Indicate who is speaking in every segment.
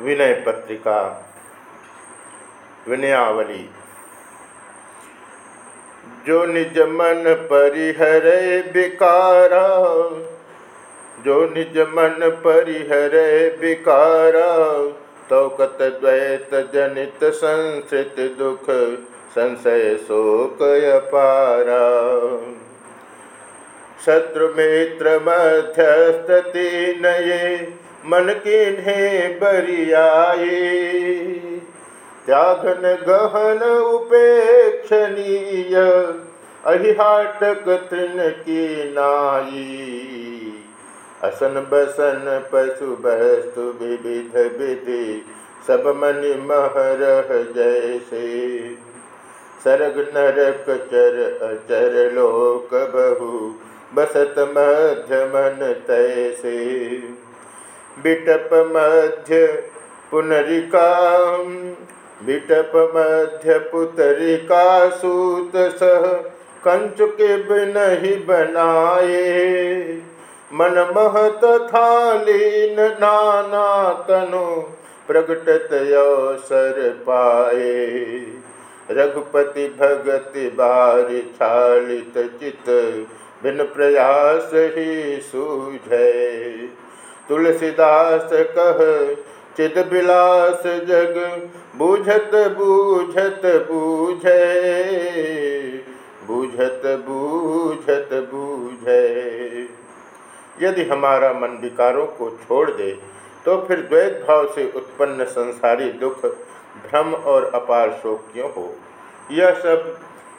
Speaker 1: विनय पत्रिका विनयावली। जो निज मन परिहर विकारा, जो निज मन परिहर विकारा तो कत द्वैत जनित संस्कृत दुख, संशय शोक अपारा। शत्रु मित्र मध्यस्थति नये मन किन्हे बरियाए। त्यागन गहन उपेक्षणीय अहिहाटक तृण की नाई असन बसन पशु बस्तु विविध विधि, सब मन महरह जैसे। सरग नरक चर अचर लोक बहु, बसत मध्य मन तैसे। बिटप मध्य पुनरिका बिटप मध्य पुतरिका सूत सह कंचुके बिन ही बनाए मन महत थालीन नाना तनु प्रगटत अवसर पाए रघुपति भगत बार छालित चित, बिन प्रयास ही सूझे। तुलसीदास कह चिद बिलास जग, बूझत बूझत बूझे। बूझत बूझत बूझे। यदि हमारा मन विकारों को छोड़ दे तो फिर द्वैत भाव से उत्पन्न संसारी दुख, भ्रम और अपार शोक क्यों हो? यह सब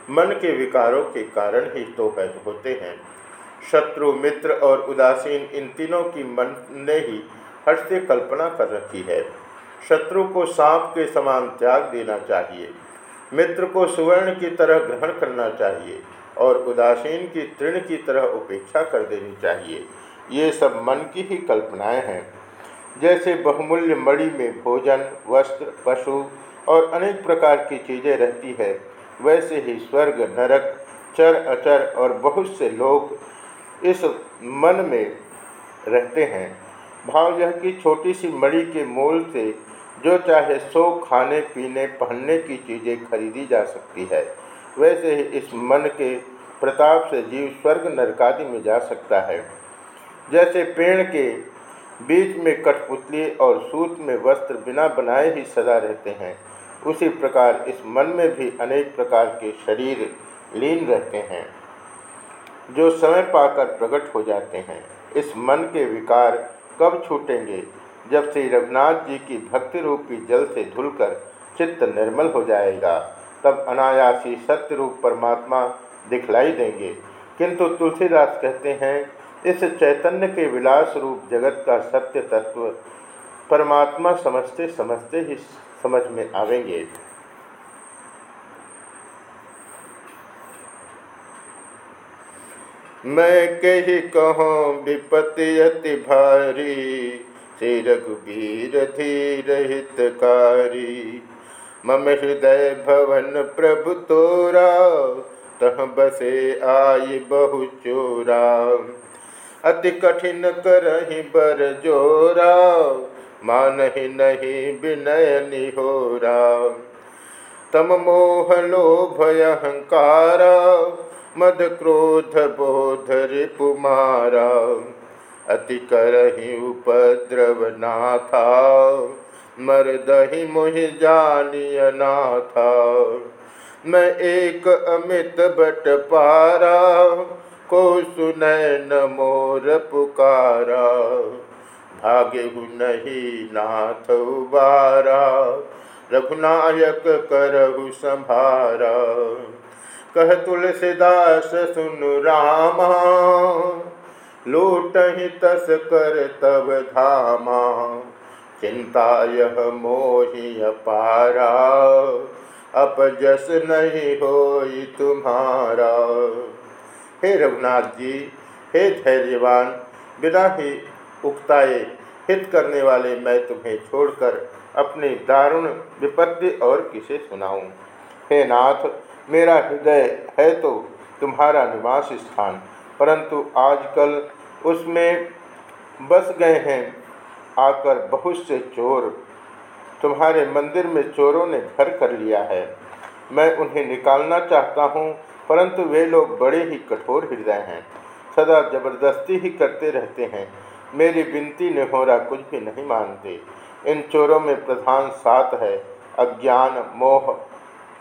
Speaker 1: मन के विकारों के कारण ही तो होते हैं। शत्रु, मित्र और उदासीन इन तीनों की मन ने ही हर्ष से कल्पना कर रखी है। शत्रु को सांप के समान त्याग देना चाहिए, मित्र को सुवर्ण की तरह ग्रहण करना चाहिए और उदासीन की तृण की तरह उपेक्षा कर देनी चाहिए। ये सब मन की ही कल्पनाएँ हैं। जैसे बहुमूल्य मणि में भोजन, वस्त्र, पशु और अनेक प्रकार की चीज़ें रहती है, वैसे ही स्वर्ग, नरक, चर, अचर और बहुत से लोग इस मन में रहते हैं। भाव यह कि छोटी सी मणि के मोल से जो चाहे सो खाने, पीने, पहनने की चीज़ें खरीदी जा सकती है, वैसे ही इस मन के प्रताप से जीव स्वर्ग नरकादि में जा सकता है। जैसे पेड़ के बीच में कठपुतली और सूत में वस्त्र बिना बनाए ही सदा रहते हैं, उसी प्रकार इस मन में भी अनेक प्रकार के शरीर लीन रहते हैं। जो समय पाकर प्रकट हो जाते हैं। इस मन के विकार कब छूटेंगे? जब श्री रघुनाथ जी की भक्ति रूपी जल से धुलकर चित्त निर्मल हो जाएगा, तब अनायासी सत्य रूप परमात्मा दिखलाई देंगे। किंतु तुलसीदास कहते हैं, इस चैतन्य के विलास रूप जगत का सत्य तत्व परमात्मा समझते समझते ही समझ में आवेंगे। मैं कही कहो विपति अति भारी। श्री रघुबीर धीर हितकारी मम हृदय भवन प्रभु तोरा, तह बसे आई बहु चोरा। अति कठिन करही बर जोरा, मानहि नहीं विनय निहोरा। तम मोह लोभ अहंकारा मद क्रोध बोध रिपुमारा अति करही उपद्रव नाथा मर दही मुहि जानिय नाथा मैं एक अमित बट पारा। को सुनय न मोर पुकारा। भाग्य नहीं नाथ उबारा। रघुनायक करहु संभारा कह तुलसीदास, सुन रामा। लूट ही तस कर तब धामा। चिंता यह मोहि अपारा। अपजस नहीं हो तुम्हारा। हे रघुनाथ जी, हे धैर्यवान, बिना ही उक्ताए हित करने वाले मैं तुम्हें छोड़कर अपनी दारुण विपत्ति और किसे सुनाऊं? हे नाथ मेरा हृदय है तो तुम्हारा निवास स्थान। परंतु आजकल उसमें बस गए हैं, आकर बहुत से चोर। तुम्हारे मंदिर में चोरों ने घर कर लिया है। मैं उन्हें निकालना चाहता हूँ, परंतु वे लोग बड़े ही कठोर हृदय हैं। सदा ज़बरदस्ती ही करते रहते हैं। मेरी विनती ने हो रहा कुछ भी नहीं मानते। इन चोरों में प्रधान सात है, अज्ञान, मोह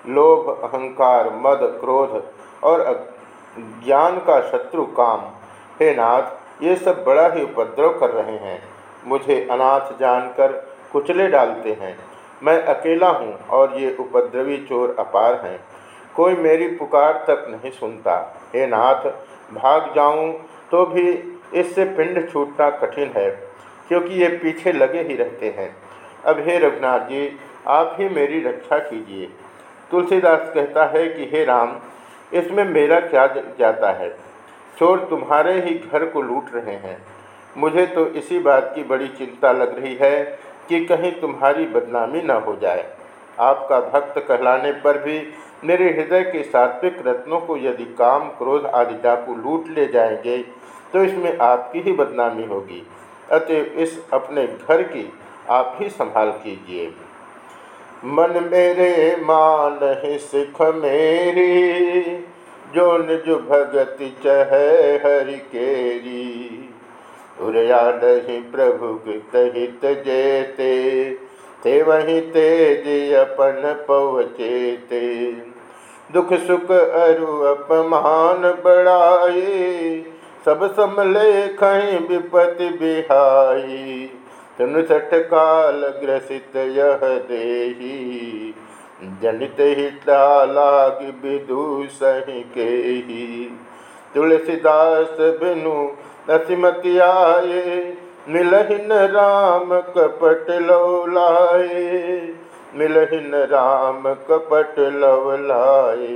Speaker 1: लोभ, अहंकार, मद, क्रोध और ज्ञान का शत्रु काम। हे नाथ, ये सब बड़ा ही उपद्रव कर रहे हैं। मुझे अनाथ जानकर कुचले डालते हैं। मैं अकेला हूँ और ये उपद्रवी चोर अपार हैं। कोई मेरी पुकार तक नहीं सुनता। हे नाथ, भाग जाऊँ तो भी इससे पिंड छूटना कठिन है, क्योंकि ये पीछे लगे ही रहते हैं। अब हे रघुनाथ जी, आप ही मेरी रक्षा कीजिए। तुलसीदास कहता है कि, हे राम, इसमें मेरा क्या जाता है? चोर तुम्हारे ही घर को लूट रहे हैं। मुझे तो इसी बात की बड़ी चिंता लग रही है कि कहीं तुम्हारी बदनामी न हो जाए। आपका भक्त कहलाने पर भी मेरे हृदय के सात्विक रत्नों को यदि काम, क्रोध आदि डाकू लूट ले जाएँगे तो इसमें आपकी ही बदनामी होगी। अतः इस अपने घर की आप ही संभाल कीजिए। मन मेरे मान ही सिख मेरी, जो निज भगत चह हरि केरी। उरया नहीं प्रभु हित जेते, ते वही तेज अपन पवचेते दुख सुख अरु अपमान बढ़ाए सब समले खई विपति बिहाई। तनु सठ काल ग्रसित यह देही, जनित हिता विदु सही के तुलसीदास बिनु नसिमति आए मिलहिन राम कपट लौलाए मिलहिन राम कपट लवलाए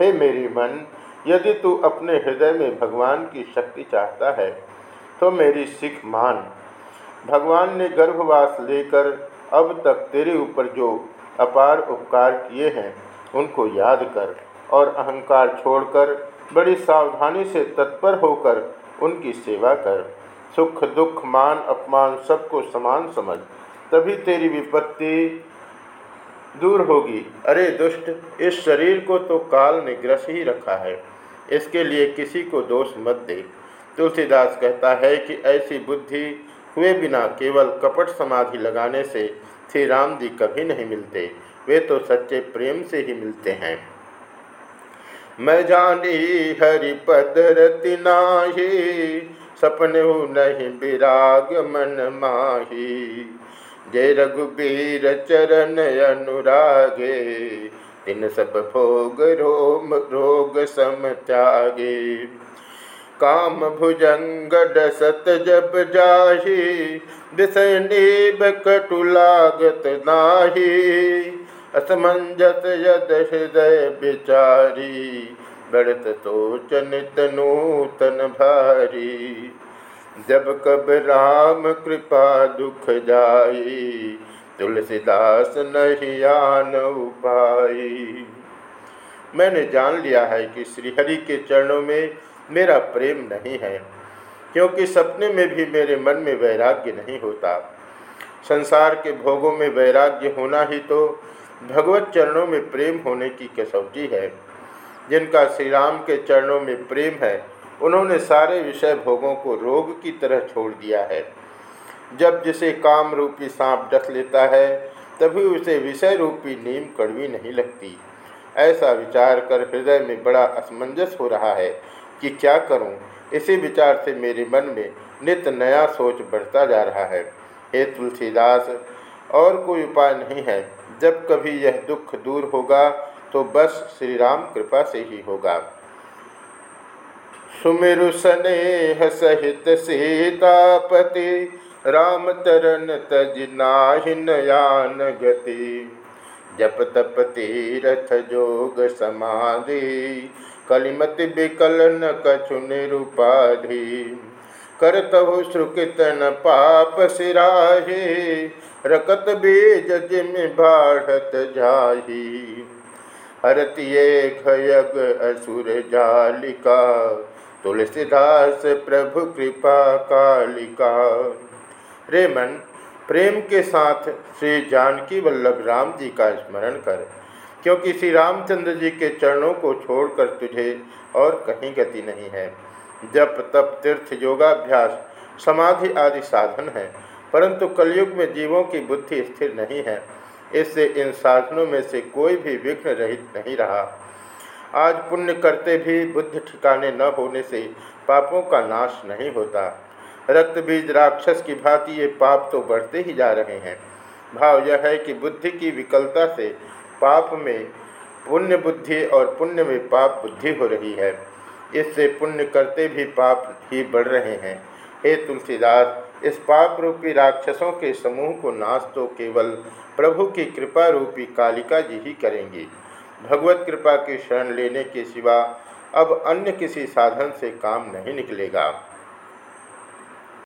Speaker 1: हे मेरी मन, यदि तू अपने हृदय में भगवान की शक्ति चाहता है तो मेरी सिख मान भगवान ने गर्भवास लेकर अब तक तेरे ऊपर जो अपार उपकार किए हैं, उनको याद कर और अहंकार छोड़कर, बड़ी सावधानी से तत्पर होकर उनकी सेवा कर। सुख, दुख, मान, अपमान सबको समान समझ। तभी तेरी विपत्ति दूर होगी। अरे दुष्ट, इस शरीर को तो काल ने ग्रस ही रखा है। इसके लिए किसी को दोष मत दे। तुलसीदास कहता है कि ऐसी बुद्धि हुए बिना केवल कपट समाधि लगाने से श्री राम जी कभी नहीं मिलते। वे तो सच्चे प्रेम से ही मिलते हैं। मैं जानी हरिपद रति नाही, सपने नहीं विराग मन माही। जय रघुबीर चरण अनुरागे तिन सब भोग रोम रोग सम त्यागे। काम भुजंग डसत जब जाही विषय नीब कटुलागत नाही। असमंजस यद हृदय विचारी बढ़त सोच नित नूतन भारी। जब कब राम कृपा दुख जाई, तुलसीदास नहीं आन उपाई। मैंने जान लिया है कि श्रीहरि के चरणों में मेरा प्रेम नहीं है, क्योंकि सपने में भी मेरे मन में वैराग्य नहीं होता। संसार के भोगों में वैराग्य होना ही तो भगवत चरणों में प्रेम होने की कसौटी है। जिनका श्री राम के चरणों में प्रेम है, उन्होंने सारे विषय भोगों को रोग की तरह छोड़ दिया है। जब जिसे काम रूपी सांप डस लेता है, तभी उसे विषय रूपी नीम कड़वी नहीं लगती। ऐसा विचार कर हृदय में बड़ा असमंजस हो रहा है कि क्या करूँ? इसी विचार से मेरे मन में नित नया सोच बढ़ता जा रहा है। हे तुलसीदास, और कोई उपाय नहीं है। जब कभी यह दुख दूर होगा तो बस श्री राम कृपा से ही होगा। सुमिरु स्नेह सहित सीतापति, राम तरन तज नाहिन यान गति। जप तप तीरथ जोग समाधि कलिमत विकल न कछु निरुपाधि। करतहु श्रुकितन पाप सिराही, रकत बीज जिम बाढ़त जाही। हरतिये खयग असुर जालिका, तुलसीदास प्रभु कृपा कालिका। रेमन प्रेम के साथ श्री जानकी वल्लभ राम जी का स्मरण कर क्योंकि श्री रामचंद्र जी के चरणों को छोड़कर तुझे और कहीं गति नहीं है। जप, तप, तीर्थ, योगाभ्यास, समाधि आदि साधन है, परंतु कलयुग में जीवों की बुद्धि स्थिर नहीं है। इससे इन साधनों में से कोई भी विघ्न रहित नहीं रहा। आज पुण्य करते भी बुद्ध ठिकाने न होने से पापों का नाश नहीं होता। रक्त बीज राक्षस की भांति ये पाप तो बढ़ते ही जा रहे हैं। भाव यह है कि बुद्धि की विकलता से पाप में पुण्य बुद्धि और पुण्य में पाप बुद्धि हो रही है। इससे पुण्य करते भी पाप ही बढ़ रहे हैं। हे तुलसीदास, इस पाप रूपी राक्षसों के समूह को नाश तो केवल प्रभु की कृपा रूपी कालिका जी ही करेंगी। भगवत कृपा की शरण लेने के सिवा अब अन्य किसी साधन से काम नहीं निकलेगा।